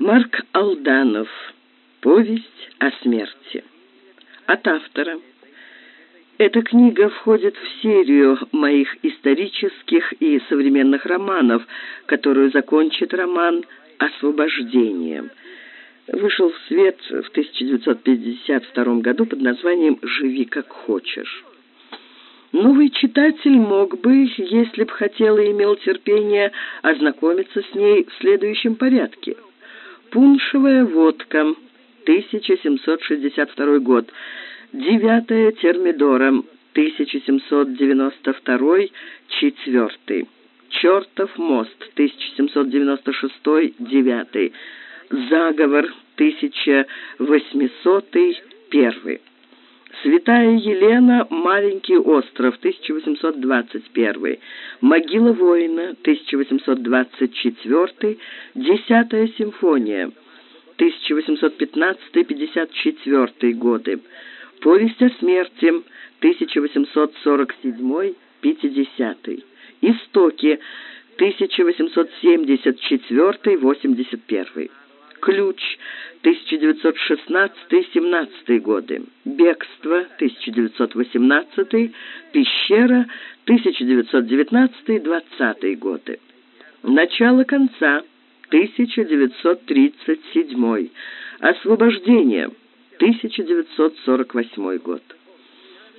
Марк Алданов. Повесть о смерти. От автора. Эта книга входит в серию моих исторических и современных романов, которую закончит роман «Освобождение». Вышел в свет в 1952 году под названием «Живи как хочешь». Новый читатель мог бы, если б хотел и имел терпение, ознакомиться с ней в следующем порядке – Пуншевая водка, 1762 год. Девятая термидора, 1792-4. Чертов мост, 1796-9. Заговор, 1800-1. Святая Елена, Маленький остров, 1821. Могила воина, 1824. Десятая симфония, 1815-54 годы. Повесть о смерти, 1847-50. Истоки, 1874-81. Ключ 1916-17 годы. Бегство 1918, Пещера 1919-20 годы. Начало конца 1937. Освобождение 1948 год.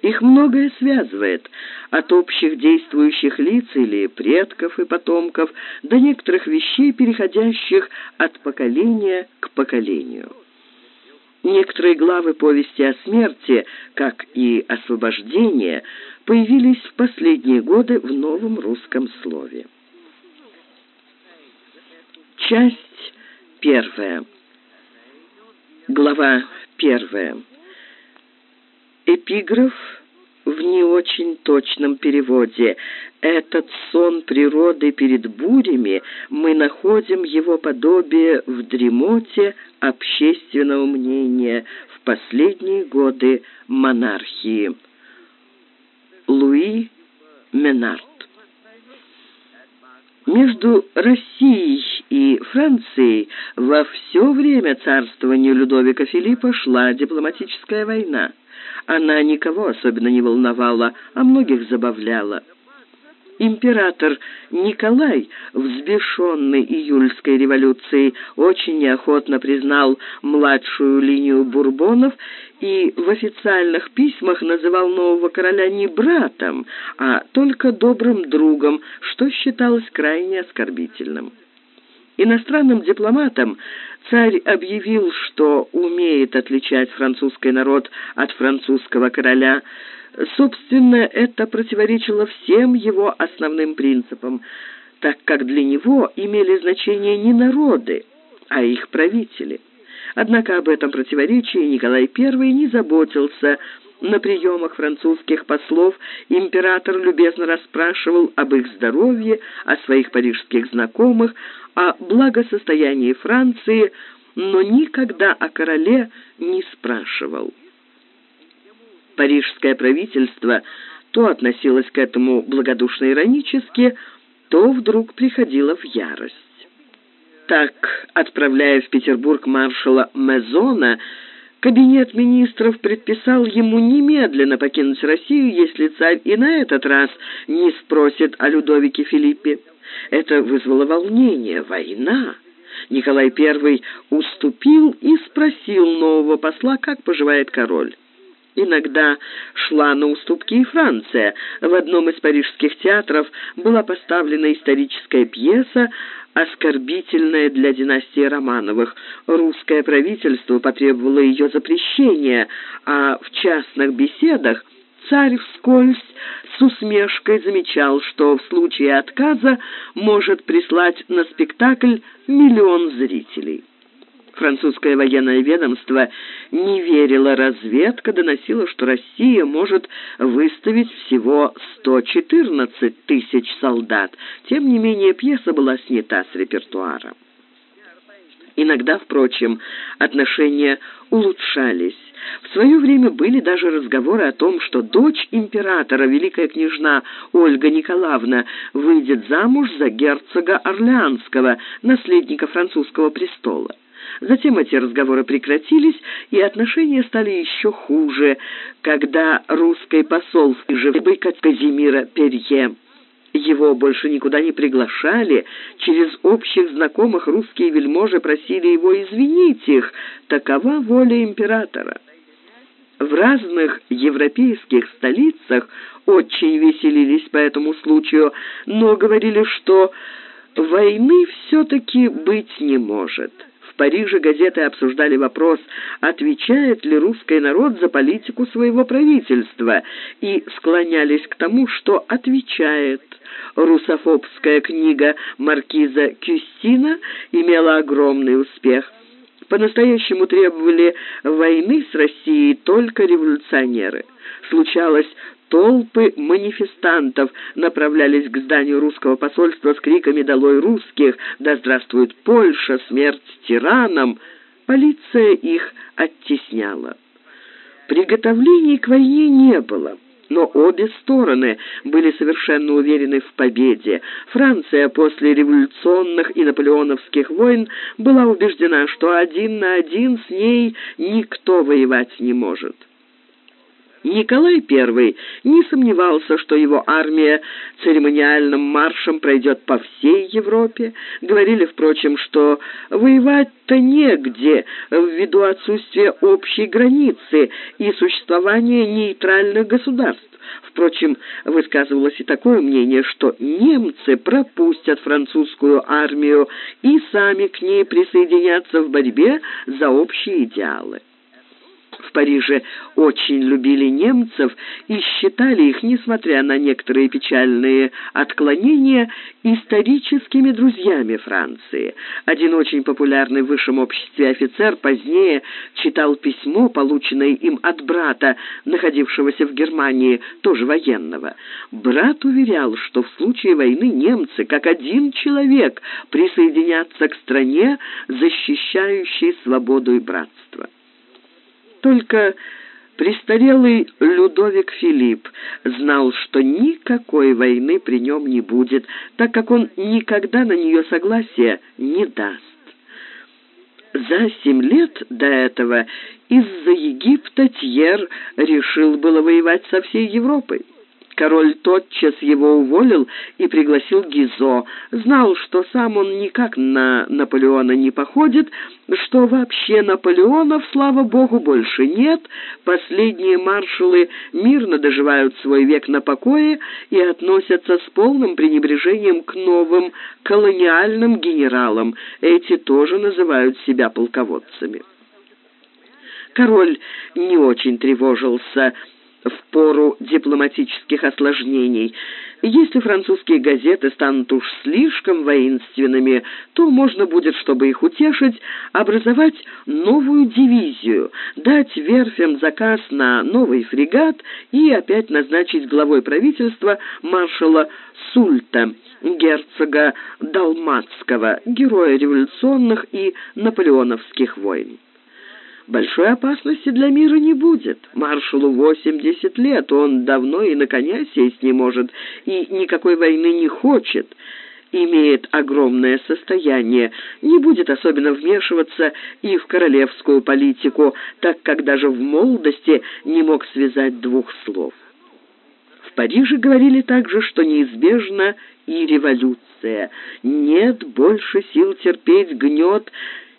Их многое связывает, от общих действующих лиц или предков и потомков до некоторых вещей, переходящих от поколения к поколению. Некоторые главы повести о смерти, как и освобождение, появились в последние годы в новом русском слове. Часть первая. Глава первая. Эпиграф в не очень точном переводе. Этот сон природы перед бурями, мы находим его подобие в дремоте общественного мнения в последние годы монархии. Луи Менард между Россией и Францией во все время царствования Людовика Филиппа шла дипломатическая война. Она никого особенно не волновала, а многих забавляла. Император Николай, взбешенный июльской революцией, очень неохотно признал младшую линию бурбонов и в официальных письмах называл нового короля не братом, а только добрым другом, что считалось крайне оскорбительным. Иностранным дипломатам царь объявил, что умеет отличать французский народ от французского короля. Собственно, это противоречило всем его основным принципам, так как для него имели значение не народы, а их правители. Однако об этом противоречии Николай I не заботился. На приемах французских послов император любезно расспрашивал об их здоровье, о своих парижских знакомых, о благосостоянии Франции, но никогда о короле не спрашивал. Парижское правительство то относилось к этому благодушно-иронически, то вдруг приходило в ярость. Так, отправляя в Петербург маршала Мезона, Кабинет министров предписал ему немедленно покинуть Россию, если царь и на этот раз не спросит о Людовике Филиппе. Это вызвало волнение. Война. Николай I уступил и спросил нового посла, как поживает король. Иногда шла на уступки и Франция. В одном из парижских театров была поставлена историческая пьеса, оскорбительная для династии Романовых. Русское правительство потребовало ее запрещения, а в частных беседах царь вскользь с усмешкой замечал, что в случае отказа может прислать на спектакль миллион зрителей. Французское военное ведомство не верило, разведка доносила, что Россия может выставить всего 114 тысяч солдат. Тем не менее, пьеса была снята с репертуара. Иногда, впрочем, отношения улучшались. В свое время были даже разговоры о том, что дочь императора, великая княжна Ольга Николаевна, выйдет замуж за герцога Орлеанского, наследника французского престола. Затем эти разговоры прекратились, и отношения стали еще хуже, когда русский посол в Ижевы Казимира Перье его больше никуда не приглашали. Через общих знакомых русские вельможи просили его извинить их. Такова воля императора. В разных европейских столицах очень веселились по этому случаю, но говорили, что войны все-таки быть не может. Париже газеты обсуждали вопрос, отвечает ли русский народ за политику своего правительства, и склонялись к тому, что отвечает. Русофобская книга маркиза Кюстина имела огромный успех. По-настоящему требовали войны с Россией только революционеры. Случалось, толпы манифестантов направлялись к зданию русского посольства с криками «Долой русских! Да здравствует Польша! Смерть тиранам!» Полиция их оттесняла. Приготовлений к войне не было но обе стороны были совершенно уверены в победе. Франция после революционных и наполеоновских войн была убеждена, что один на один с ней никто воевать не может. Николай I не сомневался, что его армия церемониальным маршем пройдет по всей Европе. Говорили, впрочем, что воевать-то негде ввиду отсутствия общей границы и существования нейтральных государств. Впрочем, высказывалось и такое мнение, что немцы пропустят французскую армию и сами к ней присоединятся в борьбе за общие идеалы в Париже очень любили немцев и считали их, несмотря на некоторые печальные отклонения, историческими друзьями Франции. Один очень популярный в высшем обществе офицер позднее читал письмо, полученное им от брата, находившегося в Германии, тоже военного. Брат уверял, что в случае войны немцы, как один человек, присоединятся к стране, защищающей свободу и братство. Только престарелый Людовик Филипп знал, что никакой войны при нем не будет, так как он никогда на нее согласия не даст. За семь лет до этого из-за Египта Тьер решил было воевать со всей Европой. Король тотчас его уволил и пригласил Гизо. Знал, что сам он никак на Наполеона не походит, что вообще Наполеонов, слава богу, больше нет. Последние маршалы мирно доживают свой век на покое и относятся с полным пренебрежением к новым колониальным генералам. Эти тоже называют себя полководцами. Король не очень тревожился в пору дипломатических осложнений. Если французские газеты станут уж слишком воинственными, то можно будет, чтобы их утешить, образовать новую дивизию, дать верфям заказ на новый фрегат и опять назначить главой правительства маршала Сульта, герцога Далматского, героя революционных и наполеоновских войн. Большой опасности для мира не будет. Маршалу 80 лет, он давно и на коня сесть не может, и никакой войны не хочет. Имеет огромное состояние, не будет особенно вмешиваться и в королевскую политику, так как даже в молодости не мог связать двух слов. В Париже говорили также, что неизбежна и революция. Нет больше сил терпеть гнет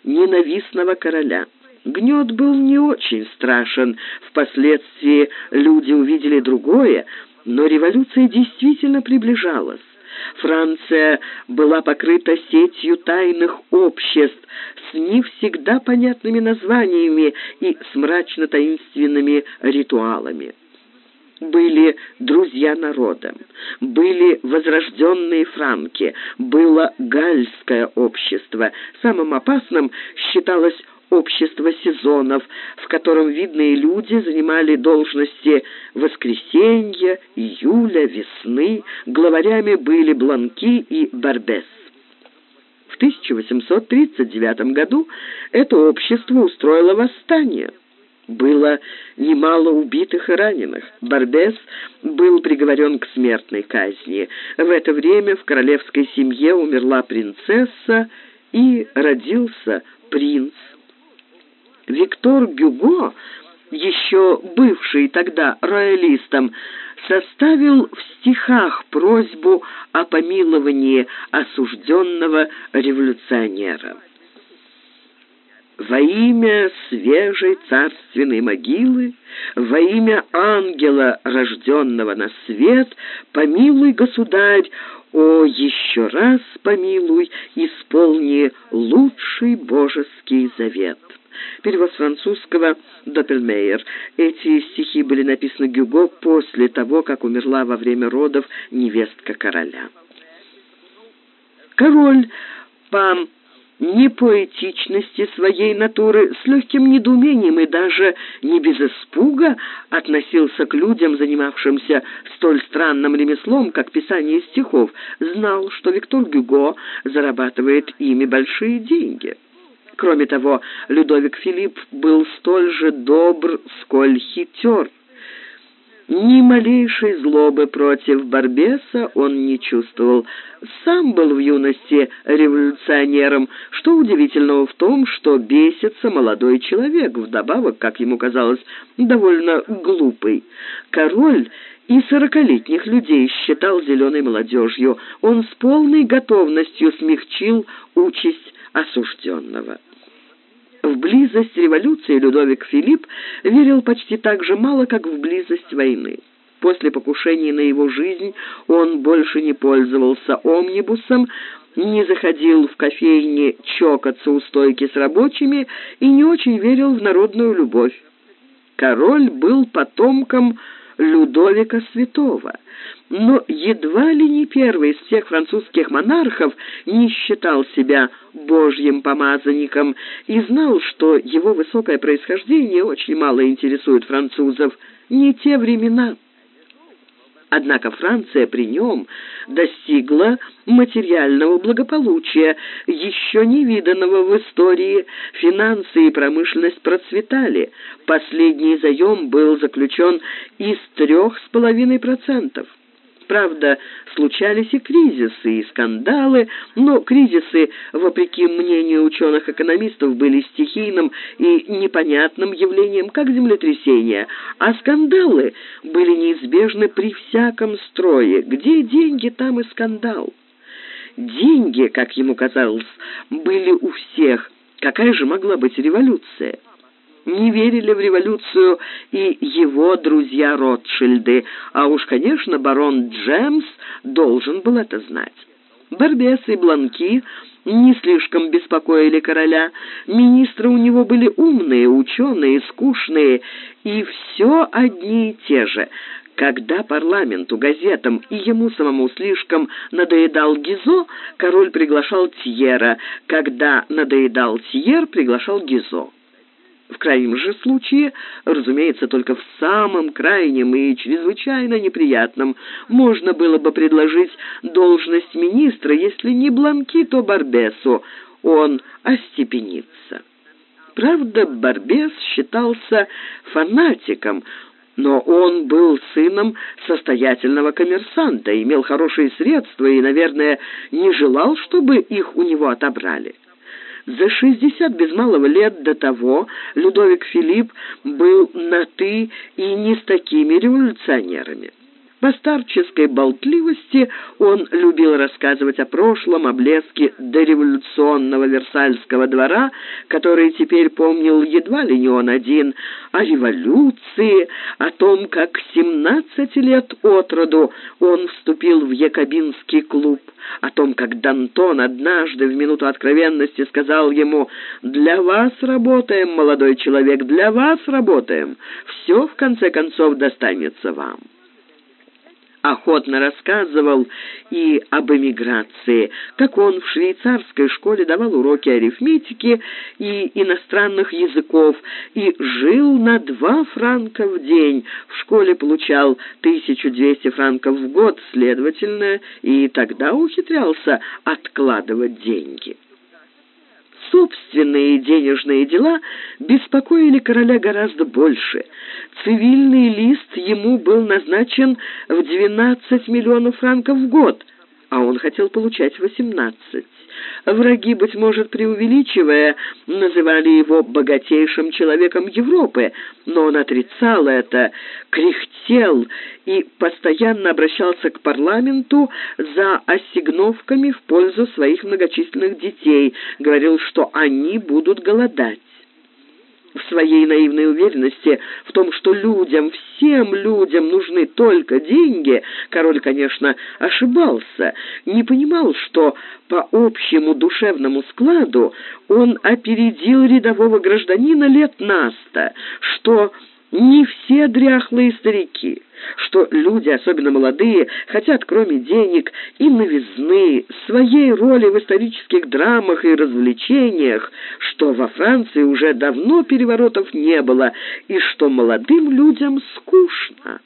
ненавистного короля. Гнет был не очень страшен, впоследствии люди увидели другое, но революция действительно приближалась. Франция была покрыта сетью тайных обществ с не всегда понятными названиями и с мрачно-таинственными ритуалами. Были друзья народа, были возрожденные франки, было гальское общество. Самым опасным считалось общество сезонов, в котором видные люди занимали должности воскресенья, июля, весны. Главарями были Бланки и Барбес. В 1839 году это общество устроило восстание. Было немало убитых и раненых. Барбес был приговорен к смертной казни. В это время в королевской семье умерла принцесса и родился принц. Виктор Гюго, еще бывший тогда роялистом, составил в стихах просьбу о помиловании осужденного революционера. Во имя свежей царственной могилы, во имя ангела, рожденного на свет, помилуй, государь, о, еще раз помилуй, исполни лучший божеский завет. Перевод французского Доппельмейер. Эти стихи были написаны Гюго после того, как умерла во время родов невестка короля. Король по непоэтичности своей натуры с легким недоумением и даже не без испуга относился к людям, занимавшимся столь странным ремеслом, как писание стихов, знал, что Виктор Гюго зарабатывает ими большие деньги. Кроме того, Людовик Филипп был столь же добр, сколь хитер. Ни малейшей злобы против Барбеса он не чувствовал. Сам был в юности революционером, что удивительного в том, что бесится молодой человек, вдобавок, как ему казалось, довольно глупый. Король и сорокалетних людей считал зеленой молодежью. Он с полной готовностью смягчил участь осужденного. В близость революции Людовик Филипп верил почти так же мало, как в близость войны. После покушений на его жизнь он больше не пользовался омнибусом, не заходил в кофейни чокаться у стойки с рабочими и не очень верил в народную любовь. Король был потомком Людовика Святого, но едва ли не первый из всех французских монархов не считал себя божьим помазанником и знал, что его высокое происхождение очень мало интересует французов. Не те времена. Однако Франция при нем достигла материального благополучия, еще не виданного в истории. Финансы и промышленность процветали. Последний заем был заключен из трех с половиной процентов. Правда, случались и кризисы, и скандалы, но кризисы, вопреки мнению ученых-экономистов, были стихийным и непонятным явлением, как землетрясение, а скандалы были неизбежны при всяком строе. Где деньги, там и скандал. Деньги, как ему казалось, были у всех. Какая же могла быть революция? Не верили в революцию и его друзья Ротшильды, а уж, конечно, барон Джемс должен был это знать. Барбес и Бланки не слишком беспокоили короля. Министры у него были умные, ученые, скучные, и все одни и те же. Когда парламенту, газетам и ему самому слишком надоедал Гизо, король приглашал Тьера. Когда надоедал Тьер, приглашал Гизо. В крайнем же случае, разумеется, только в самом крайнем и чрезвычайно неприятном, можно было бы предложить должность министра, если не Бланки, то Барбесу. Он остепенится. Правда, Барбес считался фанатиком, но он был сыном состоятельного коммерсанта, имел хорошие средства и, наверное, не желал, чтобы их у него отобрали. За шестьдесят без малого лет до того Людовик Филипп был на «ты» и не с такими революционерами. По старческой болтливости он любил рассказывать о прошлом, о блеске дореволюционного Версальского двора, который теперь помнил едва ли не он один, о революции, о том, как семнадцати лет от роду он вступил в Якобинский клуб, о том, как Дантон однажды в минуту откровенности сказал ему «Для вас работаем, молодой человек, для вас работаем. Все, в конце концов, достанется вам» охотно рассказывал и об эмиграции, как он в швейцарской школе давал уроки арифметики и иностранных языков и жил на два франка в день. В школе получал 1200 франков в год, следовательно, и тогда ухитрялся откладывать деньги собственные денежные дела беспокоили короля гораздо больше. Цивильный лист ему был назначен в 12 миллионов франков в год, а он хотел получать 18. Враги, быть может, преувеличивая, называли его богатейшим человеком Европы, но он отрицал это, кряхтел и постоянно обращался к парламенту за ассигновками в пользу своих многочисленных детей, говорил, что они будут голодать в своей наивной уверенности в том, что людям, всем людям нужны только деньги, король, конечно, ошибался, не понимал, что по общему душевному складу он опередил рядового гражданина лет на сто, что не все дряхлые старики, что люди, особенно молодые, хотят, кроме денег, и новизны, своей роли в исторических драмах и развлечениях, что во Франции уже давно переворотов не было, и что молодым людям скучно.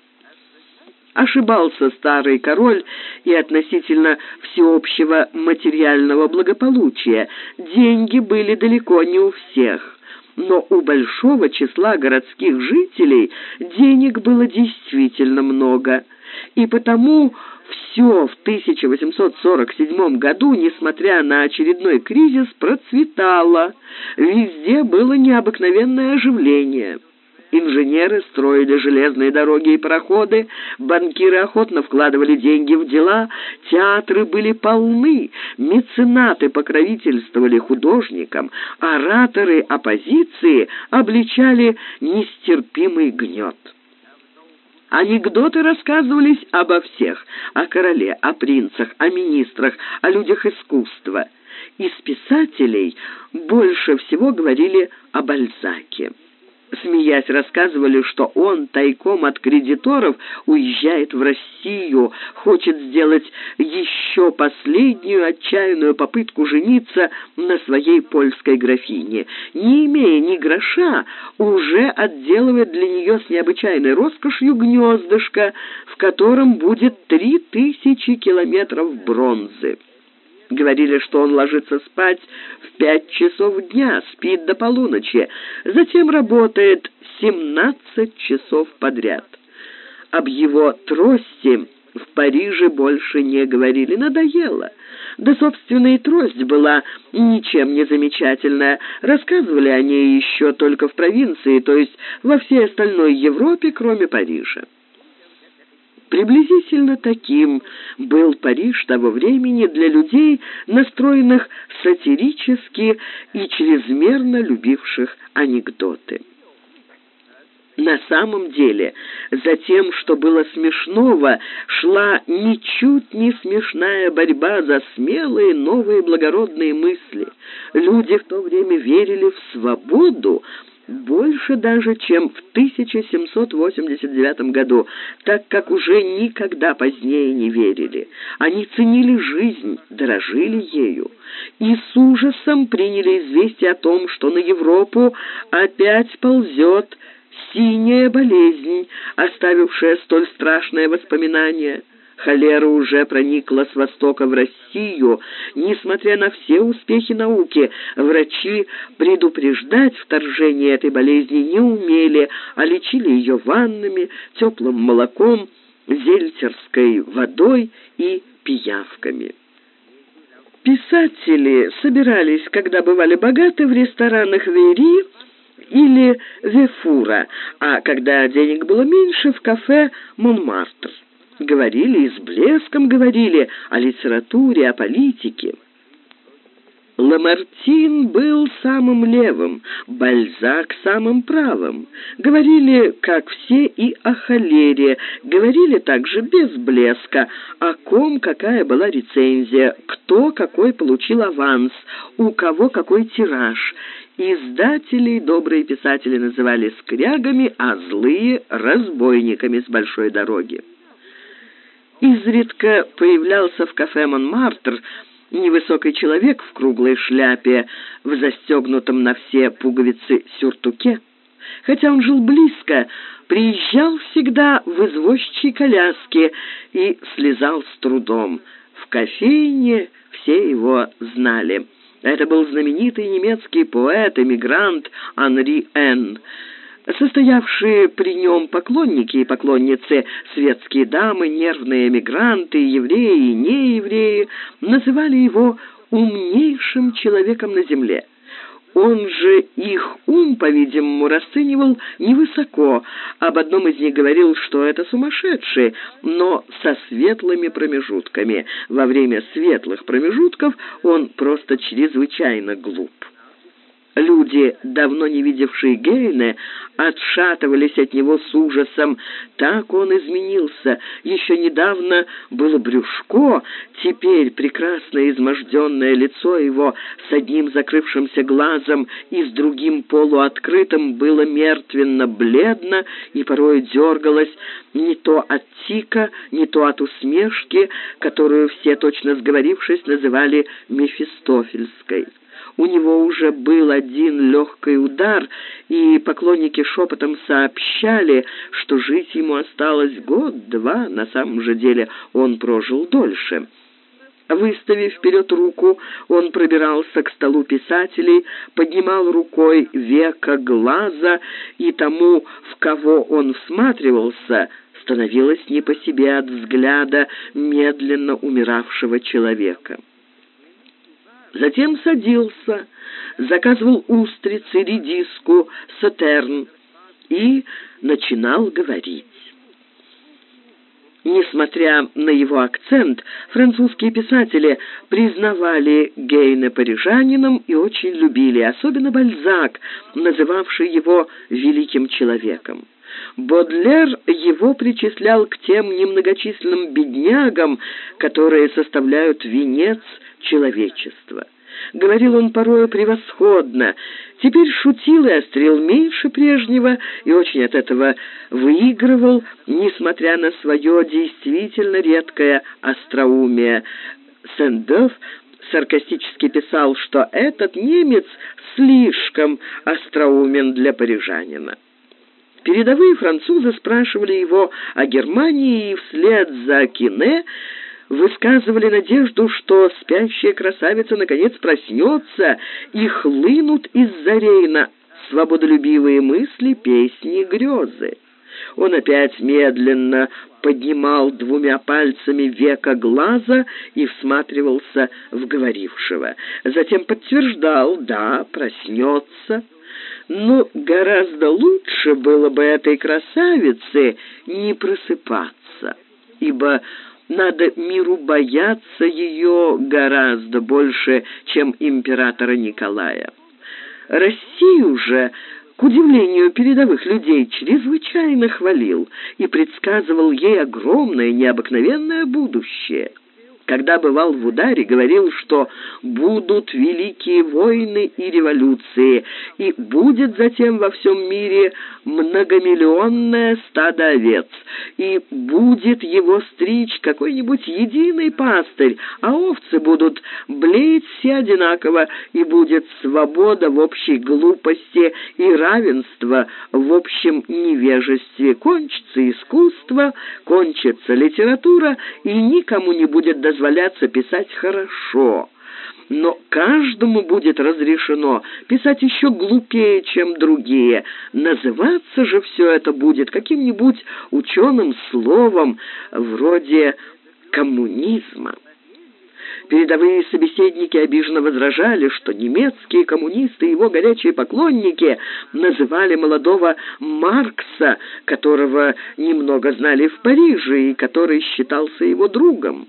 Ошибался старый король и относительно всеобщего материального благополучия. Деньги были далеко не у всех но у большого числа городских жителей денег было действительно много, и потому все в 1847 году, несмотря на очередной кризис, процветало. Везде было необыкновенное оживление. Инженеры строили железные дороги и пароходы, банкиры охотно вкладывали деньги в дела, театры были полны, меценаты покровительствовали художникам, ораторы оппозиции обличали нестерпимый гнет. Анекдоты рассказывались обо всех, о короле, о принцах, о министрах, о людях искусства. Из писателей больше всего говорили о Бальзаке смеясь, рассказывали, что он тайком от кредиторов уезжает в Россию, хочет сделать еще последнюю отчаянную попытку жениться на своей польской графине. Не имея ни гроша, уже отделывает для нее с необычайной роскошью гнездышко, в котором будет три тысячи километров бронзы. Говорили, что он ложится спать в пять часов дня, спит до полуночи, затем работает семнадцать часов подряд. Об его трости в Париже больше не говорили, надоело. Да, собственно, и трость была ничем не замечательная. Рассказывали о ней еще только в провинции, то есть во всей остальной Европе, кроме Парижа. Приблизительно таким был Париж того времени для людей, настроенных сатирически и чрезмерно любивших анекдоты. На самом деле, за тем, что было смешного, шла ничуть не смешная борьба за смелые новые благородные мысли. Люди в то время верили в свободу, больше даже, чем в 1789 году, так как уже никогда позднее не верили. Они ценили жизнь, дорожили ею и с ужасом приняли известие о том, что на Европу опять ползет синяя болезнь, оставившая столь страшное воспоминание. Холера уже проникла с востока в Россию. Несмотря на все успехи науки, врачи предупреждать вторжение этой болезни не умели, а лечили ее ваннами, теплым молоком, зельтерской водой и пиявками. Писатели собирались, когда бывали богаты, в ресторанах Вери или Вефура, а когда денег было меньше, в кафе Монмартр. Говорили и с блеском говорили о литературе, о политике. Ламартин был самым левым, Бальзак самым правым. Говорили, как все, и о холере. Говорили также без блеска, о ком какая была рецензия, кто какой получил аванс, у кого какой тираж. Издателей добрые писатели называли скрягами, а злые — разбойниками с большой дороги. Изредка появлялся в кафе «Монмартр» невысокий человек в круглой шляпе, в застегнутом на все пуговицы сюртуке. Хотя он жил близко, приезжал всегда в извозчей коляске и слезал с трудом. В кофейне все его знали. Это был знаменитый немецкий поэт-эмигрант Анри Н., Состоявшие при нем поклонники и поклонницы, светские дамы, нервные эмигранты, евреи и неевреи, называли его умнейшим человеком на земле. Он же их ум, по-видимому, расценивал невысоко. Об одном из них говорил, что это сумасшедший, но со светлыми промежутками. Во время светлых промежутков он просто чрезвычайно глуп. Люди, давно не видевшие Гейне, отшатывались от него с ужасом. Так он изменился. Еще недавно было брюшко, теперь прекрасное изможденное лицо его с одним закрывшимся глазом и с другим полуоткрытым было мертвенно-бледно и порой дергалось не то от тика, не то от усмешки, которую все, точно сговорившись, называли Мефистофельской. У него уже был один легкий удар, и поклонники шепотом сообщали, что жить ему осталось год-два, на самом же деле он прожил дольше. Выставив вперед руку, он пробирался к столу писателей, поднимал рукой века глаза, и тому, в кого он всматривался, становилось не по себе от взгляда медленно умиравшего человека. Затем садился, заказывал устрицы, редиску, сатерн и начинал говорить. Несмотря на его акцент, французские писатели признавали Гейна парижанином и очень любили, особенно Бальзак, называвший его «великим человеком». Бодлер его причислял к тем немногочисленным беднягам, которые составляют венец человечества. Говорил он порою превосходно, теперь шутил и острил меньше прежнего и очень от этого выигрывал, несмотря на свое действительно редкое остроумие. Сен-Дев саркастически писал, что этот немец слишком остроумен для парижанина. Передовые французы спрашивали его о Германии и вслед за Кине высказывали надежду, что спящая красавица наконец проснется и хлынут из-за Рейна свободолюбивые мысли, песни, грезы. Он опять медленно поднимал двумя пальцами века глаза и всматривался в говорившего. Затем подтверждал «да, проснется». Но гораздо лучше было бы этой красавице не просыпаться, ибо надо миру бояться ее гораздо больше, чем императора Николая. Россию же, к удивлению передовых людей, чрезвычайно хвалил и предсказывал ей огромное, необыкновенное будущее – когда бывал в ударе, говорил, что будут великие войны и революции, и будет затем во всем мире многомиллионное стадо овец, и будет его стричь какой-нибудь единый пастырь, а овцы будут блеять все одинаково, и будет свобода в общей глупости и равенство в общем невежестве. Кончится искусство, кончится литература, и никому не будет дозволено дозволяться писать хорошо, но каждому будет разрешено писать еще глупее, чем другие. Называться же все это будет каким-нибудь ученым словом вроде коммунизма. Передовые собеседники обиженно возражали, что немецкие коммунисты и его горячие поклонники называли молодого Маркса, которого немного знали в Париже и который считался его другом.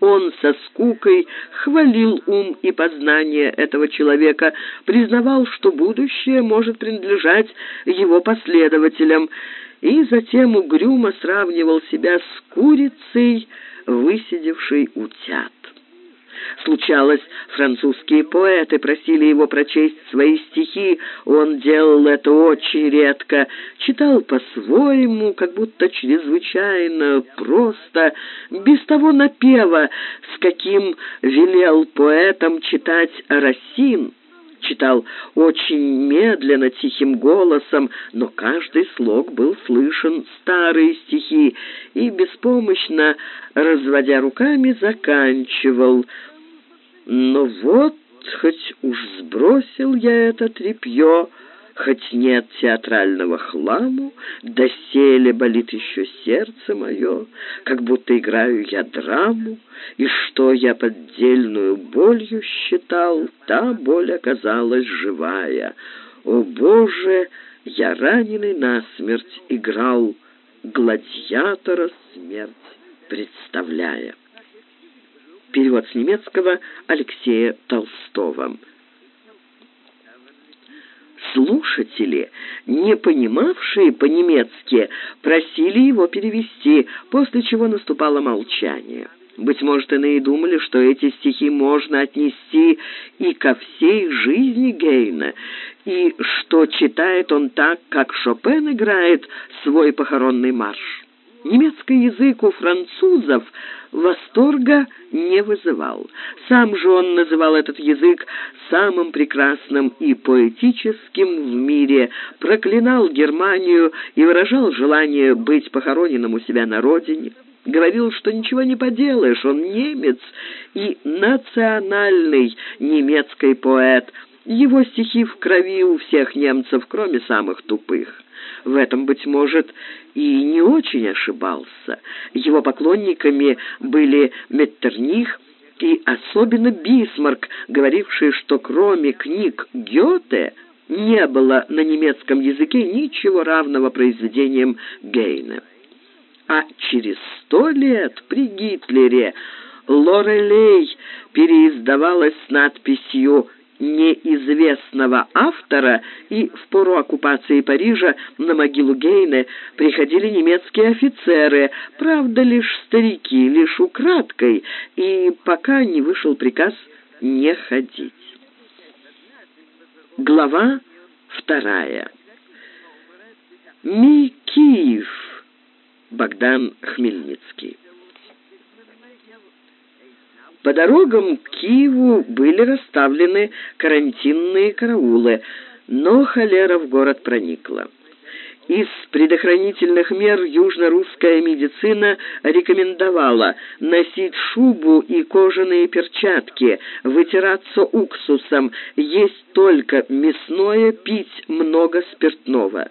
Он со скукой хвалил ум и познание этого человека, признавал, что будущее может принадлежать его последователям, и затем угрюмо сравнивал себя с курицей, высидевшей утят. Случалось, французские поэты просили его прочесть свои стихи, он делал это очень редко, читал по-своему, как будто чрезвычайно просто, без того напева, с каким велел поэтам читать Расин читал очень медленно, тихим голосом, но каждый слог был слышен старые стихи и беспомощно, разводя руками, заканчивал но вот, хоть уж сбросил я это тряпье, Хоть нет театрального хламу, доселе болит еще сердце мое, как будто играю я драму, и что я поддельную болью считал, та боль оказалась живая. О, Боже, я раненый насмерть играл, гладиатора смерть представляя. Перевод с немецкого Алексея Толстого. Слушатели, не понимавшие по-немецки, просили его перевести, после чего наступало молчание. Быть может, иные думали, что эти стихи можно отнести и ко всей жизни Гейна, и что читает он так, как Шопен играет свой похоронный марш. Немецкий язык у французов восторга не вызывал. Сам же он называл этот язык самым прекрасным и поэтическим в мире, проклинал Германию и выражал желание быть похороненным у себя на родине. Говорил, что ничего не поделаешь, он немец и национальный немецкий поэт. Его стихи в крови у всех немцев, кроме самых тупых. В этом, быть может, и не очень ошибался. Его поклонниками были Меттерних и особенно Бисмарк, говоривший, что кроме книг Гёте не было на немецком языке ничего равного произведениям Гейна. А через сто лет при Гитлере Лорелей переиздавалась с надписью неизвестного автора, и в пору оккупации Парижа на могилу Гейне приходили немецкие офицеры, правда, лишь старики, лишь украдкой, и пока не вышел приказ не ходить. Глава вторая. Ми Киев. Богдан Хмельницкий. По дорогам к Киеву были расставлены карантинные караулы, но холера в город проникла. Из предохранительных мер южно-русская медицина рекомендовала носить шубу и кожаные перчатки, вытираться уксусом, есть только мясное, пить много спиртного.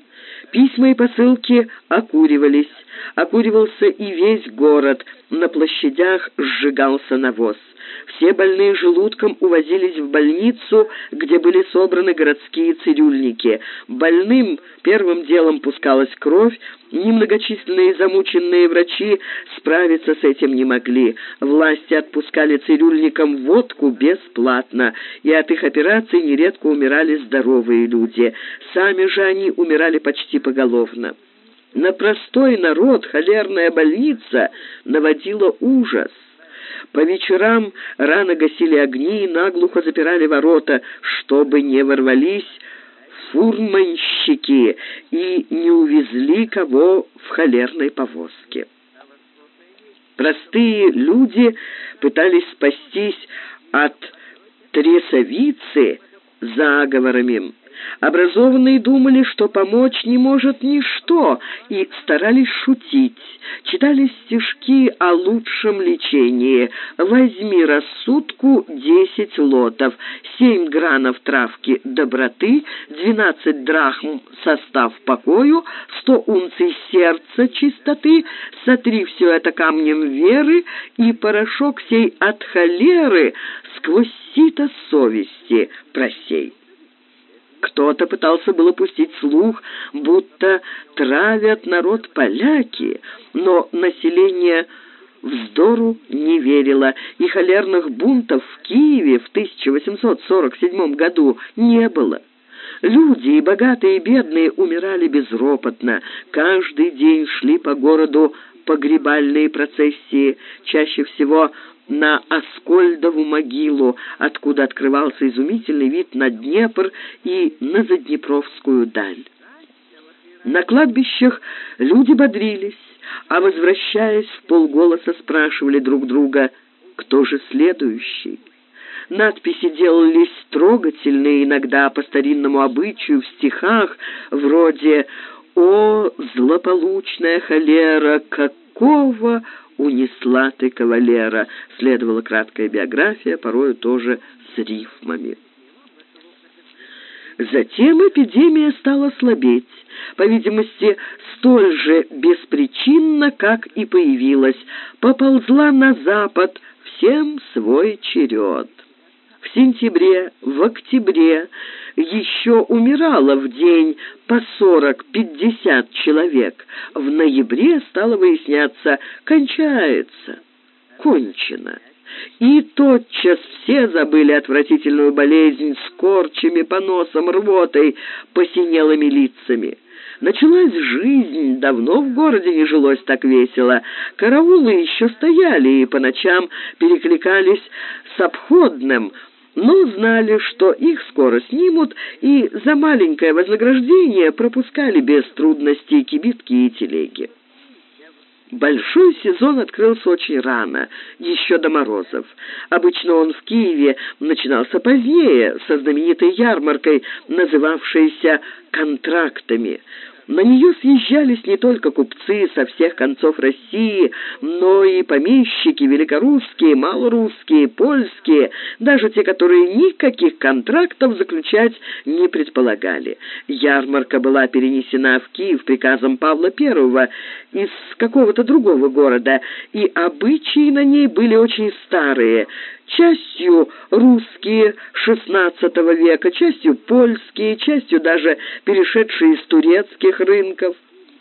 Письма и посылки окуривались, окуривался и весь город, на площадях сжигался навоз. Все больные желудком увозились в больницу, где были собраны городские цирюльники. Больным первым делом пускалась кровь, немногочисленные замученные врачи справиться с этим не могли. Власти отпускали цирюльникам водку бесплатно, и от их операций нередко умирали здоровые люди. Сами же они умирали почти поголовно. На простой народ холерная больница наводила ужас. По вечерам рано гасили огни и наглухо запирали ворота, чтобы не ворвались фурманщики и не увезли кого в холерной повозке. Простые люди пытались спастись от трясовицы заговорами. Образованные думали, что помочь не может ничто, и старались шутить. Читали стишки о лучшем лечении. «Возьми рассудку десять лотов, семь гранов травки доброты, двенадцать драхм состав покою, сто унций сердца чистоты, сотри все это камнем веры, и порошок сей от холеры сквозь сито совести просей». Кто-то пытался было пустить слух, будто травят народ поляки, но население вздору не верило, и холерных бунтов в Киеве в 1847 году не было. Люди и богатые, и бедные умирали безропотно. Каждый день шли по городу погребальные процессии, чаще всего на Аскольдову могилу, откуда открывался изумительный вид на Днепр и на Заднепровскую даль. На кладбищах люди бодрились, а возвращаясь в полголоса спрашивали друг друга, кто же следующий. Надписи делались трогательные, иногда по старинному обычаю в стихах, вроде «О, злополучная холера, какого «Унесла ты кавалера», следовала краткая биография, порою тоже с рифмами. Затем эпидемия стала слабеть, по видимости, столь же беспричинно, как и появилась, поползла на запад, всем свой черед. В сентябре, в октябре еще умирало в день по сорок-пятьдесят человек. В ноябре стало выясняться, кончается, кончено. И тотчас все забыли отвратительную болезнь с корчами, поносом, рвотой, посинелыми лицами. Началась жизнь, давно в городе не жилось так весело. Караулы еще стояли и по ночам перекликались с обходным, но знали, что их скоро снимут, и за маленькое вознаграждение пропускали без трудностей кибитки и телеги. Большой сезон открылся очень рано, еще до морозов. Обычно он в Киеве начинался позднее, со знаменитой ярмаркой, называвшейся «контрактами». На нее съезжались не только купцы со всех концов России, но и помещики великорусские, малорусские, польские, даже те, которые никаких контрактов заключать не предполагали. Ярмарка была перенесена в Киев приказом Павла I из какого-то другого города, и обычаи на ней были очень старые – частью русские XVI века, частью польские, частью даже перешедшие из турецких рынков.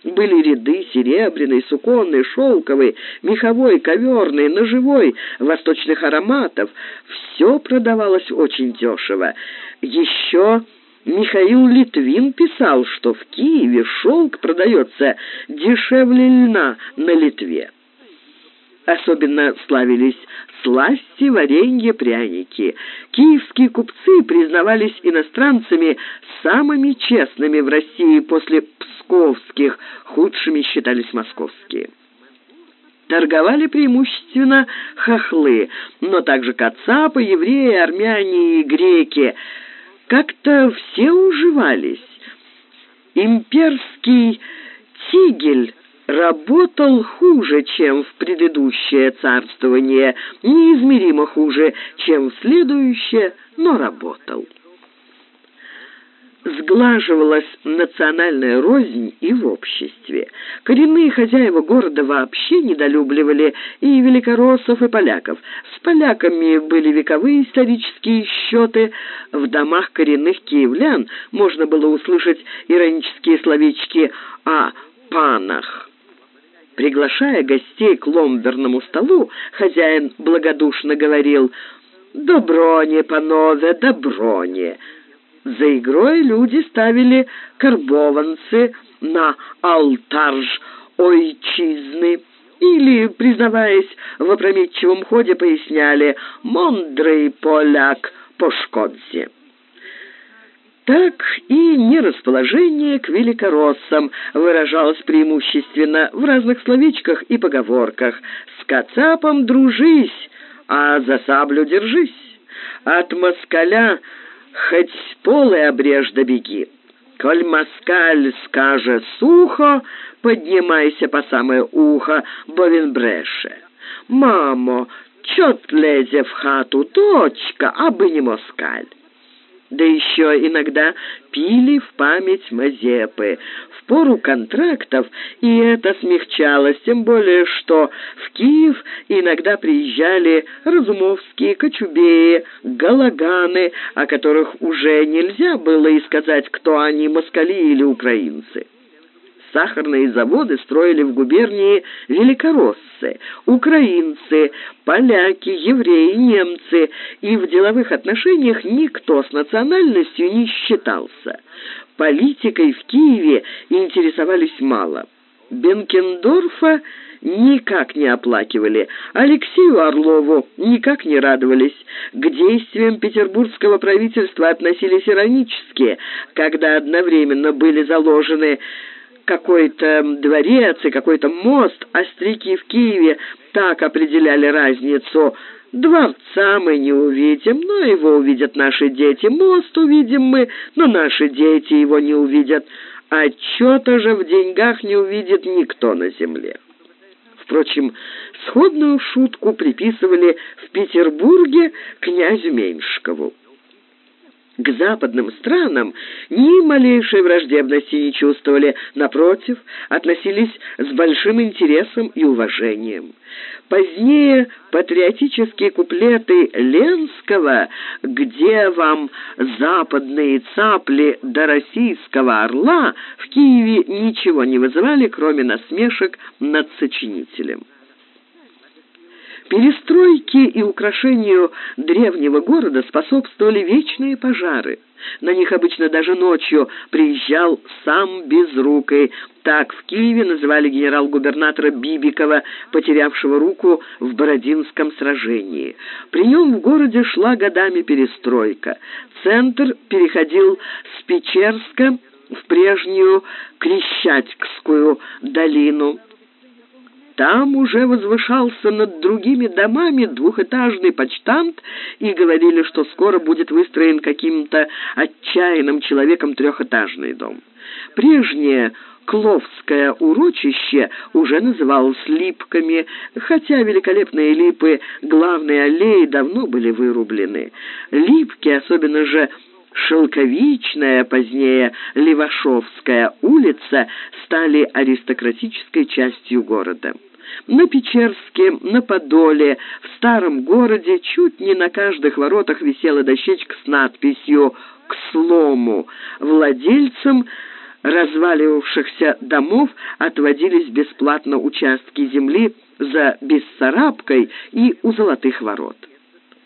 Были ряды серебряный, суконный, шелковый, меховой, коверный, ножевой, восточных ароматов. Все продавалось очень дешево. Еще Михаил Литвин писал, что в Киеве шелк продается дешевле льна на Литве. Особенно славились сласти, варенье, пряники. Киевские купцы признавались иностранцами самыми честными в России после псковских, худшими считались московские. Торговали преимущественно хохлы, но также кацапы, евреи, армяне и греки. Как-то все уживались. Имперский тигель работал хуже, чем в предыдущее царствование, неизмеримо хуже, чем в следующее, но работал. Сглаживалась национальная рознь и в обществе. Коренные хозяева города вообще недолюбливали и великороссов, и поляков. С поляками были вековые исторические счеты. В домах коренных киевлян можно было услышать иронические словечки о панах. Приглашая гостей к ломберному столу, хозяин благодушно говорил «Доброне, панове, доброне». За игрой люди ставили карбованцы на алтарж ойчизны или, признаваясь в опрометчивом ходе, поясняли «Мондрый поляк по шкодзе». Так и нерасположение к великороссам выражалось преимущественно в разных словечках и поговорках. «С кацапом дружись, а за саблю держись. От москаля хоть полый обрежь да беги. Коль москаль скажет сухо, поднимайся по самое ухо, бо бреше. Мамо, чот лезе в хату, точка, аби не москаль да еще иногда пили в память Мазепы. В пору контрактов и это смягчалось, тем более, что в Киев иногда приезжали Разумовские, Кочубеи, Галаганы, о которых уже нельзя было и сказать, кто они, москали или украинцы сахарные заводы строили в губернии великороссы, украинцы, поляки, евреи, немцы, и в деловых отношениях никто с национальностью не считался. Политикой в Киеве интересовались мало. Бенкендорфа никак не оплакивали, Алексею Орлову никак не радовались. К действиям петербургского правительства относились иронически, когда одновременно были заложены какой-то дворец и какой-то мост, а старики в Киеве так определяли разницу. Дворца мы не увидим, но его увидят наши дети. Мост увидим мы, но наши дети его не увидят. Отчета же в деньгах не увидит никто на земле. Впрочем, сходную шутку приписывали в Петербурге князю Меньшкову. К западным странам ни малейшей враждебности не чувствовали, напротив, относились с большим интересом и уважением. Позднее патриотические куплеты Ленского «Где вам западные цапли до российского орла» в Киеве ничего не вызывали, кроме насмешек над сочинителем. Перестройке и украшению древнего города способствовали вечные пожары. На них обычно даже ночью приезжал сам Безрукой. Так в Киеве называли генерал-губернатора Бибикова, потерявшего руку в Бородинском сражении. При нем в городе шла годами перестройка. Центр переходил с Печерска в прежнюю Крещатикскую долину. Там уже возвышался над другими домами двухэтажный почтамт, и говорили, что скоро будет выстроен каким-то отчаянным человеком трехэтажный дом. Прежнее Кловское урочище уже называлось Липками, хотя великолепные липы главной аллеи давно были вырублены. Липки, особенно же Шелковичная, позднее Левашовская улица стали аристократической частью города. На Печерске, на Подоле, в старом городе чуть не на каждых воротах висела дощечка с надписью «К слому». Владельцам разваливавшихся домов отводились бесплатно участки земли за Бессарабкой и у Золотых ворот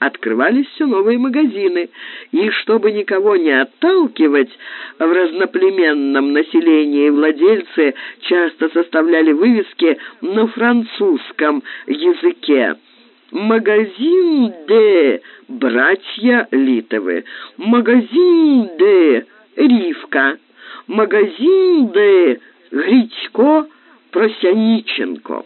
открывались все новые магазины, и чтобы никого не отталкивать, в разноплеменном населении владельцы часто составляли вывески на французском языке. «Магазин де братья Литовы», «Магазин де Ривка», «Магазин де Гречко Просяниченко».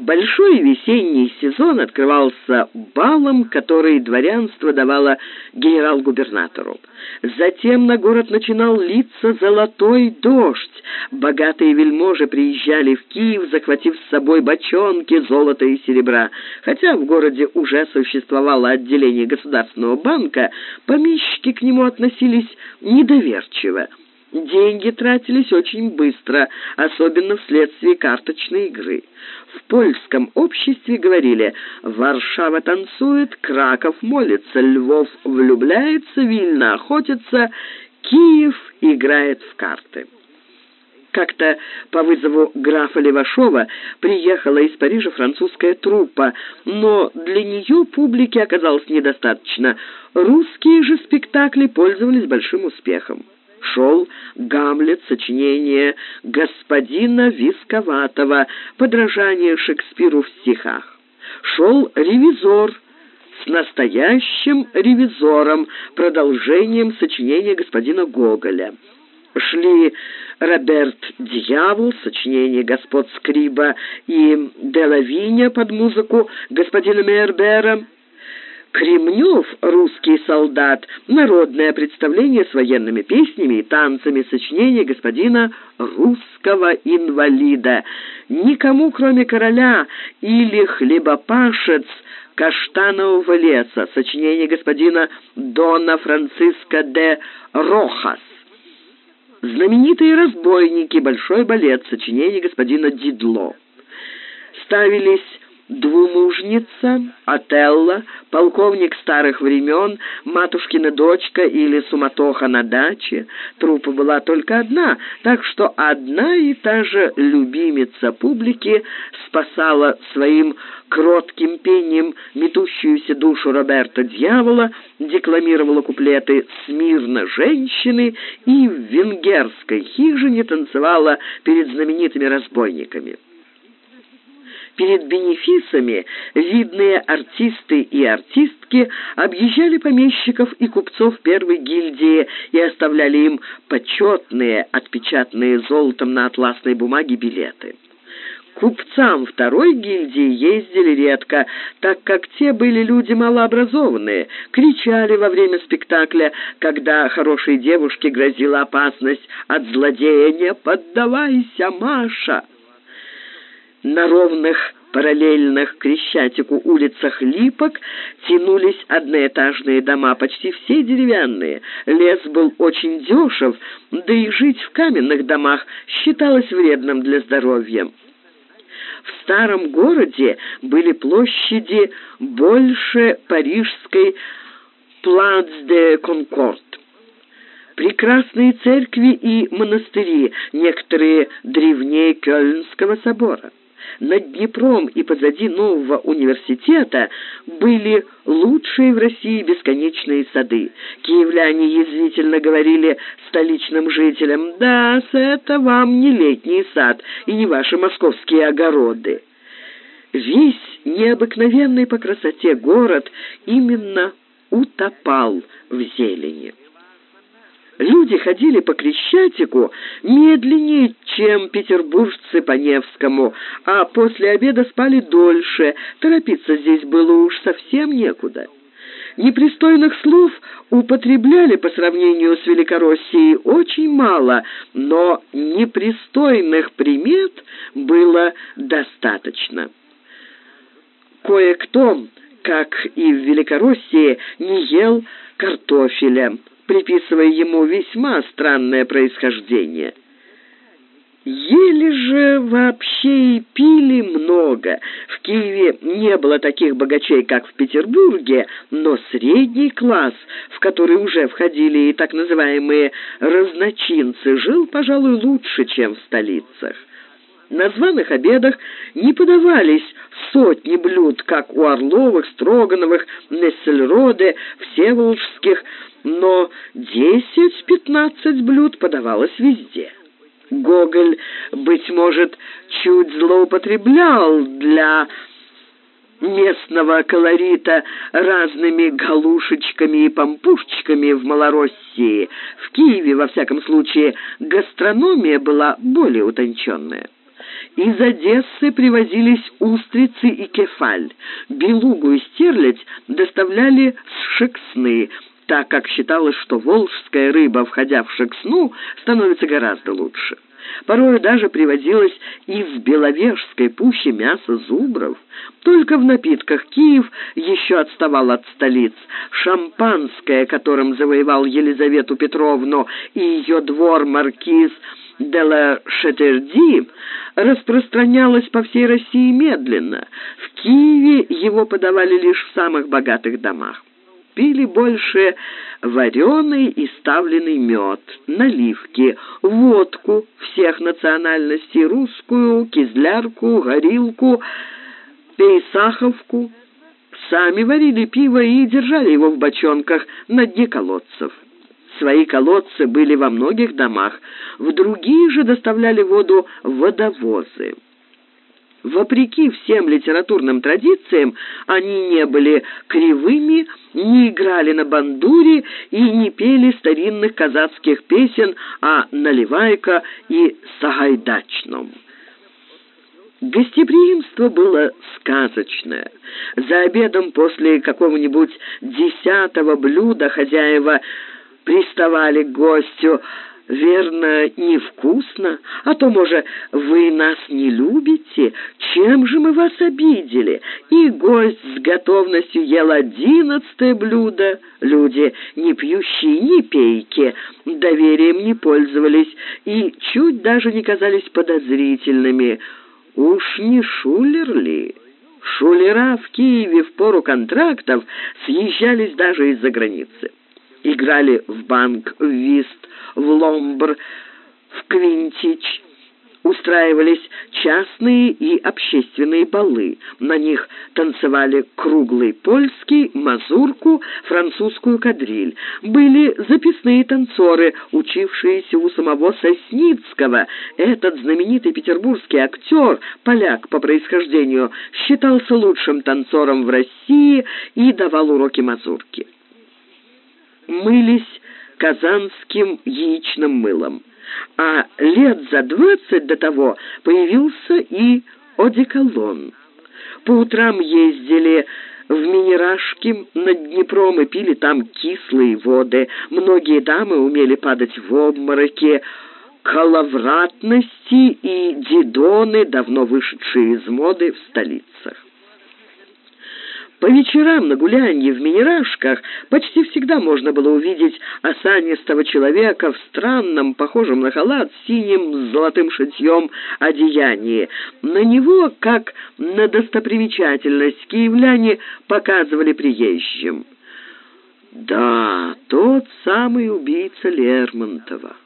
Большой весенний сезон открывался балом, который дворянство давало генерал-губернатору. Затем на город начинал литься золотой дождь. Богатые вельможи приезжали в Киев, захватив с собой бочонки золота и серебра. Хотя в городе уже существовало отделение Государственного банка, помещики к нему относились недоверчиво. Деньги тратились очень быстро, особенно вследствие карточной игры. В польском обществе говорили «Варшава танцует, Краков молится, Львов влюбляется, Вильна охотится, Киев играет в карты». Как-то по вызову графа Левашова приехала из Парижа французская труппа, но для нее публики оказалось недостаточно. Русские же спектакли пользовались большим успехом шел «Гамлет» сочинение господина Висковатого, подражание Шекспиру в стихах. Шел «Ревизор» с настоящим ревизором, продолжением сочинения господина Гоголя. Шли Роберт Дьявол, сочинение господ Скриба и Делавиня под музыку господина Мейербера, Кремнев, русский солдат, народное представление с военными песнями и танцами сочинения господина русского инвалида. Никому, кроме короля, или хлебопашец каштанового леса, сочинение господина Дона Франциско де Рохас. Знаменитые разбойники, большой балет, сочинение господина Дидло. Ставились двумужница, Отелло, полковник старых времен, матушкина дочка или суматоха на даче. Трупа была только одна, так что одна и та же любимица публики спасала своим кротким пением метущуюся душу Роберта Дьявола, декламировала куплеты «Смирно женщины» и в венгерской хижине танцевала перед знаменитыми разбойниками. Перед бенефисами видные артисты и артистки объезжали помещиков и купцов первой гильдии и оставляли им почетные, отпечатанные золотом на атласной бумаге билеты. Купцам второй гильдии ездили редко, так как те были люди малообразованные, кричали во время спектакля, когда хорошей девушке грозила опасность от злодея «Не поддавайся, Маша!» На ровных параллельных Крещатику улицах Липок тянулись одноэтажные дома, почти все деревянные. Лес был очень дешев, да и жить в каменных домах считалось вредным для здоровья. В старом городе были площади больше парижской Плац де Конкорд. Прекрасные церкви и монастыри, некоторые древнее Кёльнского собора. Над Днепром и позади нового университета были лучшие в России бесконечные сады. Киевляне язвительно говорили столичным жителям, «Да, это вам не летний сад и не ваши московские огороды». Весь необыкновенный по красоте город именно утопал в зелени. Люди ходили по Крещатику медленнее, чем петербуржцы по Невскому, а после обеда спали дольше. Торопиться здесь было уж совсем некуда. Непристойных слов употребляли по сравнению с Великороссией очень мало, но непристойных примет было достаточно. Кое-кто, как и в Великороссии, не ел картофеля приписывая ему весьма странное происхождение. Ели же вообще и пили много. В Киеве не было таких богачей, как в Петербурге, но средний класс, в который уже входили и так называемые разночинцы, жил, пожалуй, лучше, чем в столицах. На званых обедах не подавались сотни блюд, как у Орловых, Строгановых, Нессельроде, Всеволожских, но десять-пятнадцать блюд подавалось везде. Гоголь, быть может, чуть злоупотреблял для местного колорита разными галушечками и пампушечками в Малороссии. В Киеве, во всяком случае, гастрономия была более утонченная. Из Одессы привозились устрицы и кефаль. Белугу и стерлядь доставляли с Шексны, так как считалось, что волжская рыба, входя в Шексну, становится гораздо лучше. Порой даже привозилось из Беловежской пущи мясо зубров. Только в напитках Киев еще отставал от столиц. Шампанское, которым завоевал Елизавету Петровну и ее двор маркиз Дела Шетерди распространялось по всей России медленно. В Киеве его подавали лишь в самых богатых домах. Пили больше вареный и ставленный мед, наливки, водку всех национальностей, русскую, кизлярку, горилку, пейсаховку. Сами варили пиво и держали его в бочонках на дне колодцев. Свои колодцы были во многих домах, в другие же доставляли воду водовозы. Вопреки всем литературным традициям, они не были кривыми, не играли на бандуре и не пели старинных казацких песен о наливайка и сагайдачном. Гостеприимство было сказочное. За обедом после какого-нибудь десятого блюда хозяева приставали к гостю. «Верно, невкусно? А то, может, вы нас не любите? Чем же мы вас обидели?» И гость с готовностью ел одиннадцатое блюдо. Люди, не пьющие, не пейки, доверием не пользовались и чуть даже не казались подозрительными. Уж не шулер ли? Шулера в Киеве в пору контрактов съезжались даже из-за границы играли в банк, в вист, в ломбр, в квинтич. Устраивались частные и общественные балы. На них танцевали круглый польский, мазурку, французскую кадриль. Были записные танцоры, учившиеся у самого Сосницкого. Этот знаменитый петербургский актер, поляк по происхождению, считался лучшим танцором в России и давал уроки мазурки мылись казанским яичным мылом. А лет за двадцать до того появился и одеколон. По утрам ездили в Минерашки над Днепром и пили там кислые воды. Многие дамы умели падать в обмороки, коловратности и дидоны, давно вышедшие из моды в столицах. По вечерам на гулянье в минерашках почти всегда можно было увидеть осанистого человека в странном, похожем на халат, синим с золотым шитьем одеянии. На него, как на достопримечательность, киевляне показывали приезжим. Да, тот самый убийца Лермонтова.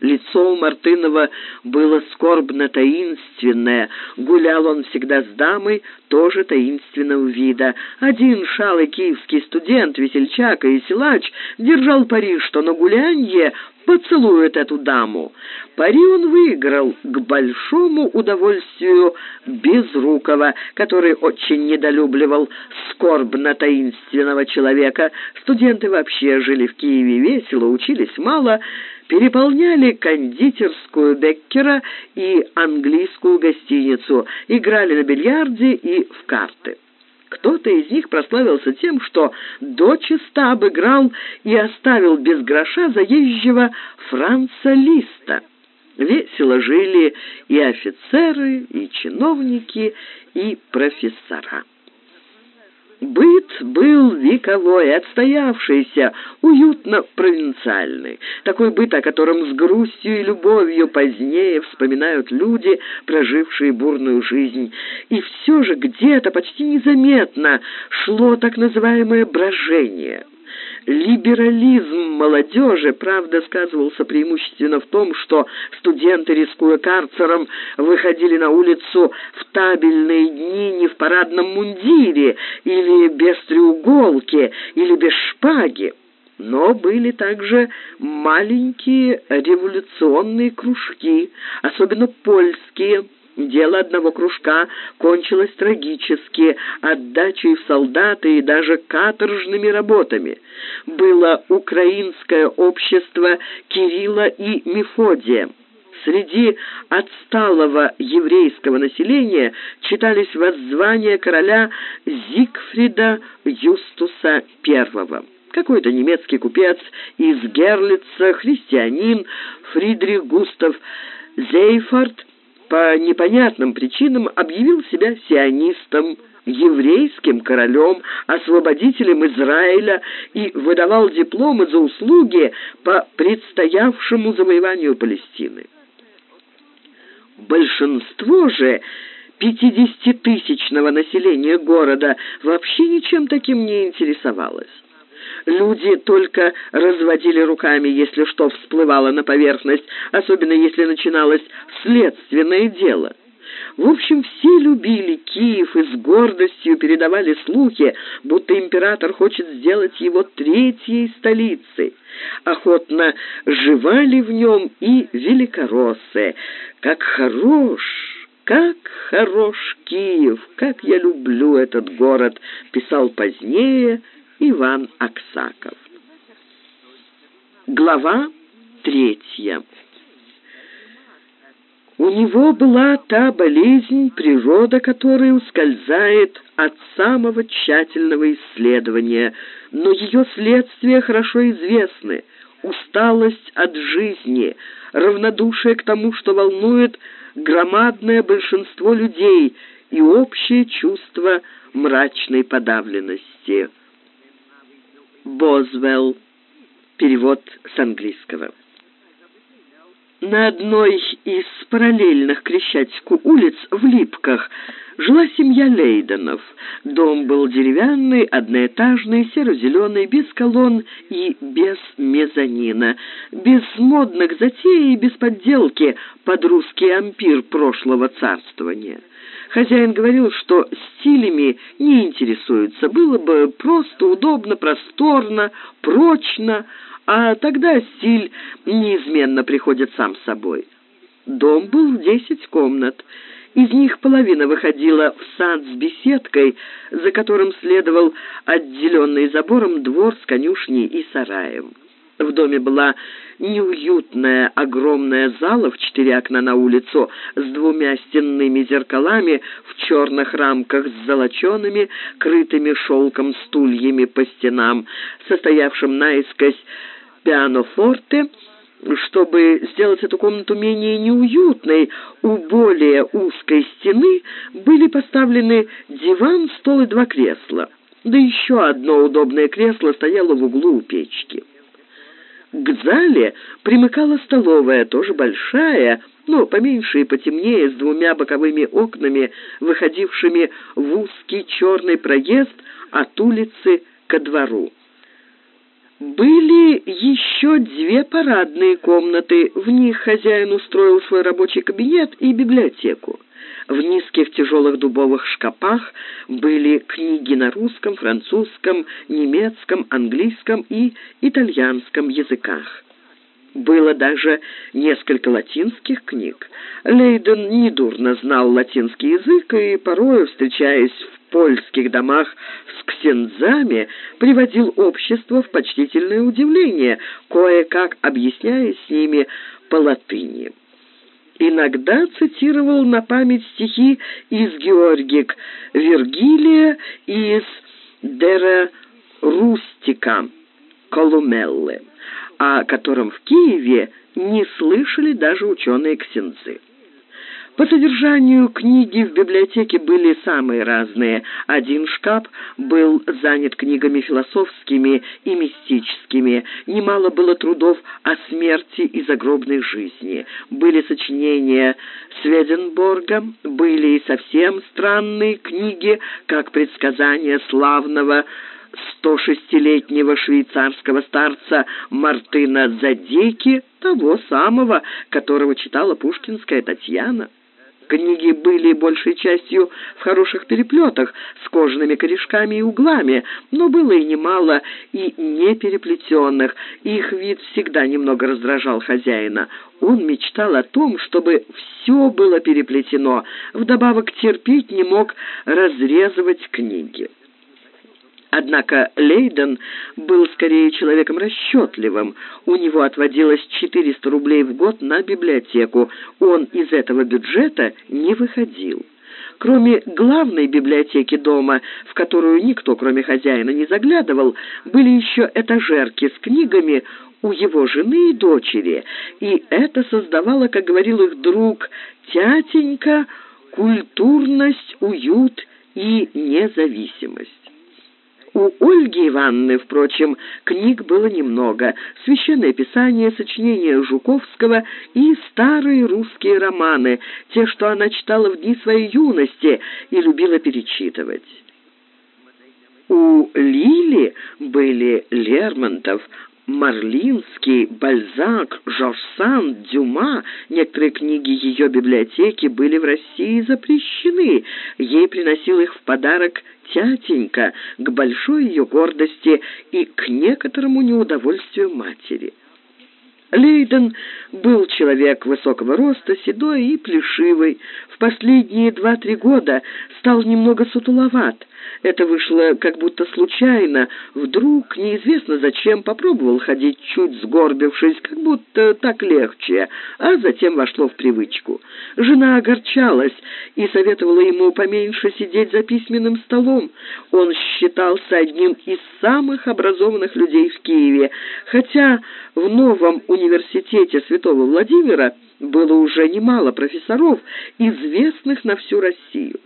Лицо у Мартынова было скорбно-таинственное. Гулял он всегда с дамой, тоже таинственного вида. Один шалый киевский студент, весельчак и силач держал пари, что на гулянье поцелует эту даму. Пари он выиграл к большому удовольствию Безрукова, который очень недолюбливал скорбно-таинственного человека. Студенты вообще жили в Киеве весело, учились мало, переполняли кондитерскую Беккера и английскую гостиницу, играли на бильярде и в карты. Кто-то из них прославился тем, что дочисто обыграл и оставил без гроша заезжего Франца Листа. Весело жили и офицеры, и чиновники, и профессора. Быт был вековой, отстоявшийся, уютно провинциальный. Такой быт, о котором с грустью и любовью позднее вспоминают люди, прожившие бурную жизнь. И все же где-то почти незаметно шло так называемое брожение – Либерализм молодежи, правда, сказывался преимущественно в том, что студенты, рискуя карцером, выходили на улицу в табельные дни не в парадном мундире, или без треуголки, или без шпаги. Но были также маленькие революционные кружки, особенно польские, Дело одного кружка кончилось трагически, отдачей в солдаты и даже каторжными работами. Было украинское общество Кирилла и Мефодия. Среди отсталого еврейского населения читались воззвания короля Зигфрида Юстуса I. Какой-то немецкий купец из Герлица, христианин Фридрих Густав Зейфард по непонятным причинам объявил себя сионистом, еврейским королем, освободителем Израиля и выдавал дипломы за услуги по предстоявшему завоеванию Палестины. Большинство же пятидесятитысячного населения города вообще ничем таким не интересовалось. Люди только разводили руками, если что всплывало на поверхность, особенно если начиналось следственное дело. В общем, все любили Киев и с гордостью передавали слухи, будто император хочет сделать его третьей столицей. Охотно жевали в нем и великороссы. Как хорош! «Как хорош Киев! Как я люблю этот город!» писал позднее Иван Аксаков. Глава третья. У него была та болезнь, природа которой ускользает от самого тщательного исследования, но ее следствия хорошо известны. Усталость от жизни, равнодушие к тому, что волнует громадное большинство людей и общее чувство мрачной подавленности. Бозвелл. Перевод с английского. На одной из параллельных Крещатику улиц в Липках жила семья Лейденов. Дом был деревянный, одноэтажный, серо-зеленый, без колонн и без мезонина, без модных затей и без подделки под русский ампир прошлого царствования. Хозяин говорил, что стилями не интересуется. Было бы просто, удобно, просторно, прочно, а тогда стиль неизменно приходит сам собой. Дом был в десять комнат. Из них половина выходила в сад с беседкой, за которым следовал отделенный забором двор с конюшней и сараем. В доме была неуютная огромная зала в четыре окна на улицу с двумя стенными зеркалами в черных рамках с золочеными, крытыми шелком стульями по стенам, состоявшим наискось пианофорте Чтобы сделать эту комнату менее неуютной, у более узкой стены были поставлены диван, стол и два кресла. Да еще одно удобное кресло стояло в углу у печки. К зале примыкала столовая, тоже большая, но поменьше и потемнее, с двумя боковыми окнами, выходившими в узкий черный проезд от улицы ко двору. Были еще две парадные комнаты, в них хозяин устроил свой рабочий кабинет и библиотеку. В низких тяжелых дубовых шкапах были книги на русском, французском, немецком, английском и итальянском языках. Было даже несколько латинских книг. Лейден недурно знал латинский язык и, порою, встречаясь в польских домах с ксензами, приводил общество в почтительное удивление, кое-как объясняя с ними по латыни. Иногда цитировал на память стихи из Георгик Вергилия из Дера Рустика Колумеллы о котором в Киеве не слышали даже ученые-ксенцы. По содержанию книги в библиотеке были самые разные. Один шкаф был занят книгами философскими и мистическими. Немало было трудов о смерти и загробной жизни. Были сочинения Сведенборга, были и совсем странные книги, как «Предсказания славного 106-летнего швейцарского старца Мартына Задеки, того самого, которого читала пушкинская Татьяна. Книги были большей частью в хороших переплетах, с кожаными корешками и углами, но было и немало и не переплетенных. Их вид всегда немного раздражал хозяина. Он мечтал о том, чтобы все было переплетено, вдобавок терпеть не мог разрезывать книги. Однако Лейден был скорее человеком расчетливым. У него отводилось 400 рублей в год на библиотеку. Он из этого бюджета не выходил. Кроме главной библиотеки дома, в которую никто, кроме хозяина, не заглядывал, были еще этажерки с книгами у его жены и дочери, и это создавало, как говорил их друг, тятенька, культурность, уют и независимость. У Ольги Ивановны, впрочем, книг было немного. Священное Писание, сочинения Жуковского и старые русские романы, те, что она читала в дни своей юности и любила перечитывать. У Лили были Лермонтов, Марлинский, Бальзак, Жорж Санд, Дюма. Некоторые книги ее библиотеки были в России запрещены. Ей приносил их в подарок тятенька к большой ее гордости и к некоторому неудовольствию матери. Лейден был человек высокого роста, седой и плешивый. В последние два-три года стал немного сутуловат. Это вышло как будто случайно. Вдруг, неизвестно зачем, попробовал ходить чуть сгорбившись, как будто так легче, а затем вошло в привычку. Жена огорчалась и советовала ему поменьше сидеть за письменным столом. Он считался одним из самых образованных людей в Киеве, хотя в новом университете Святого Владимира было уже немало профессоров, известных на всю Россию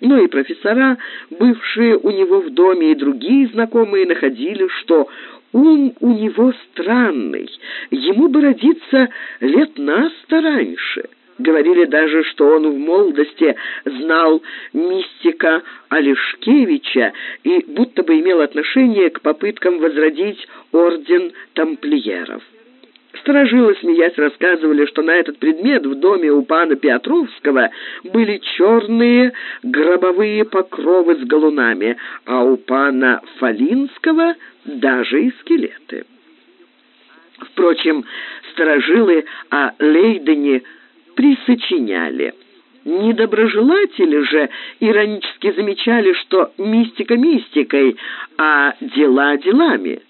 но и профессора, бывшие у него в доме, и другие знакомые находили, что ум у него странный, ему бы родиться лет на сто раньше. Говорили даже, что он в молодости знал мистика Олешкевича и будто бы имел отношение к попыткам возродить орден тамплиеров. Сторожилы, смеясь, рассказывали, что на этот предмет в доме у пана Петровского были черные гробовые покровы с галунами, а у пана Фалинского даже и скелеты. Впрочем, сторожилы о Лейдене присочиняли. Недоброжелатели же иронически замечали, что мистика мистикой, а дела делами –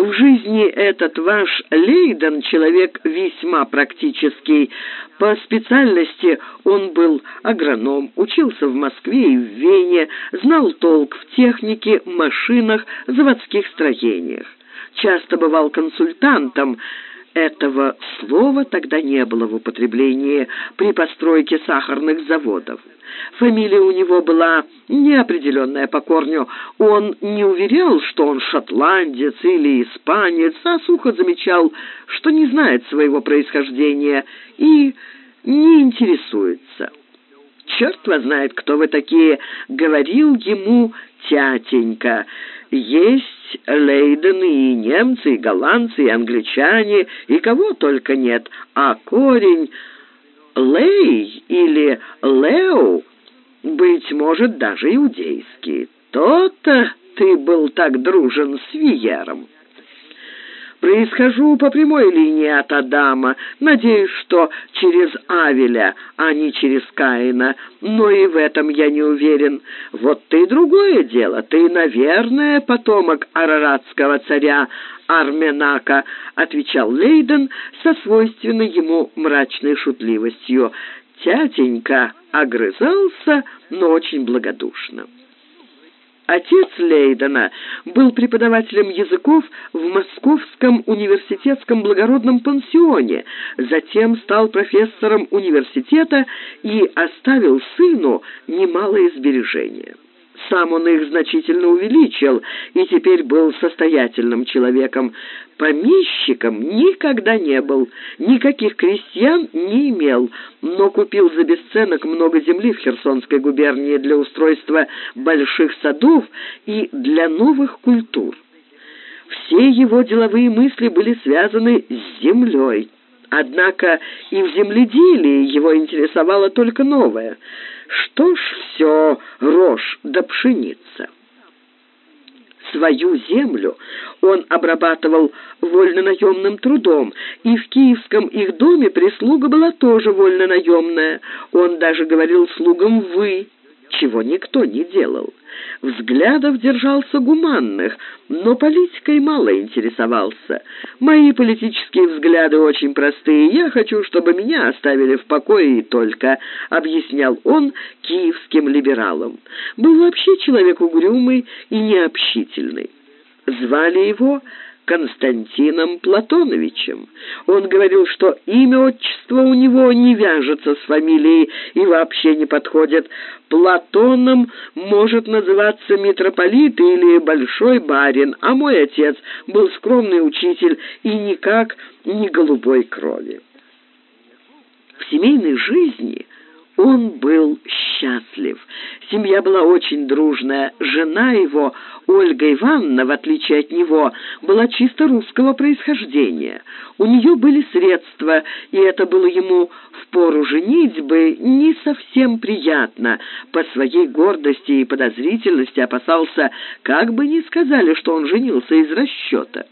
в жизни этот ваш Лейден человек весьма практический. По специальности он был агроном, учился в Москве и в Вене, знал толк в технике, машинах, заводских строениях. Часто бывал консультантом, Этого слова тогда не было в употреблении при постройке сахарных заводов. Фамилия у него была неопределенная по корню. Он не уверял, что он шотландец или испанец, а сухо замечал, что не знает своего происхождения и не интересуется. «Черт вас знает, кто вы такие!» — говорил ему тятенька. «Есть лейдены и немцы, и голландцы, и англичане, и кого только нет, а корень Лей или Лео, быть может, даже иудейский. То-то ты был так дружен с Виером». Происхожу по прямой линии от Адама. Надеюсь, что через Авеля, а не через Каина. Но и в этом я не уверен. Вот ты другое дело. Ты, наверное, потомок араратского царя Арменака, отвечал Лейден со свойственной ему мрачной шутливостью. Тятенька огрызался, но очень благодушно. Отец Лейдена был преподавателем языков в Московском университетском благородном пансионе, затем стал профессором университета и оставил сыну немалые сбережения. Сам он их значительно увеличил и теперь был состоятельным человеком. Помещиком никогда не был, никаких крестьян не имел, но купил за бесценок много земли в Херсонской губернии для устройства больших садов и для новых культур. Все его деловые мысли были связаны с землей. Однако и в земледелии его интересовало только новое. Что ж все рожь да пшеница? Свою землю он обрабатывал вольнонаемным трудом, и в киевском их доме прислуга была тоже вольнонаемная. Он даже говорил слугам «вы», чего никто не делал. Взглядов держался гуманных, но политикой мало интересовался. Мои политические взгляды очень простые. Я хочу, чтобы меня оставили в покое и только, объяснял он киевским либералам. Был вообще человек угрюмый и необщительный. Звали его Константином Платоновичем. Он говорил, что имя отчество у него не вяжется с фамилией и вообще не подходит. Платоном может называться митрополит или большой барин, а мой отец был скромный учитель и никак не голубой крови. В семейной жизни он был счастлив. Семья была очень дружная. Жена его, Ольга Ивановна, в отличие от него, была чисто русского происхождения. У нее были средства, и это было ему в пору женитьбы не совсем приятно. По своей гордости и подозрительности опасался, как бы ни сказали, что он женился из расчета.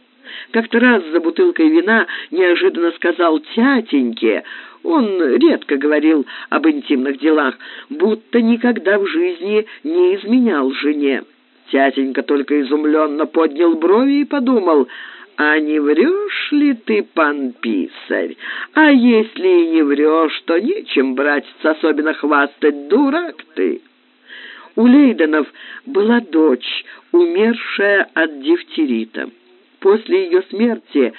Как-то раз за бутылкой вина неожиданно сказал тятеньке, он редко говорил об интимных делах, будто никогда в жизни не изменял жене. Тятенька только изумленно поднял брови и подумал, «А не врешь ли ты, пан писарь? А если и не врешь, то нечем, братец, особенно хвастать, дурак ты!» У Лейденов была дочь, умершая от дифтерита. После ее смерти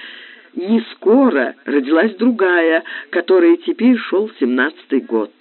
не скоро родилась другая, которой теперь шел семнадцатый год.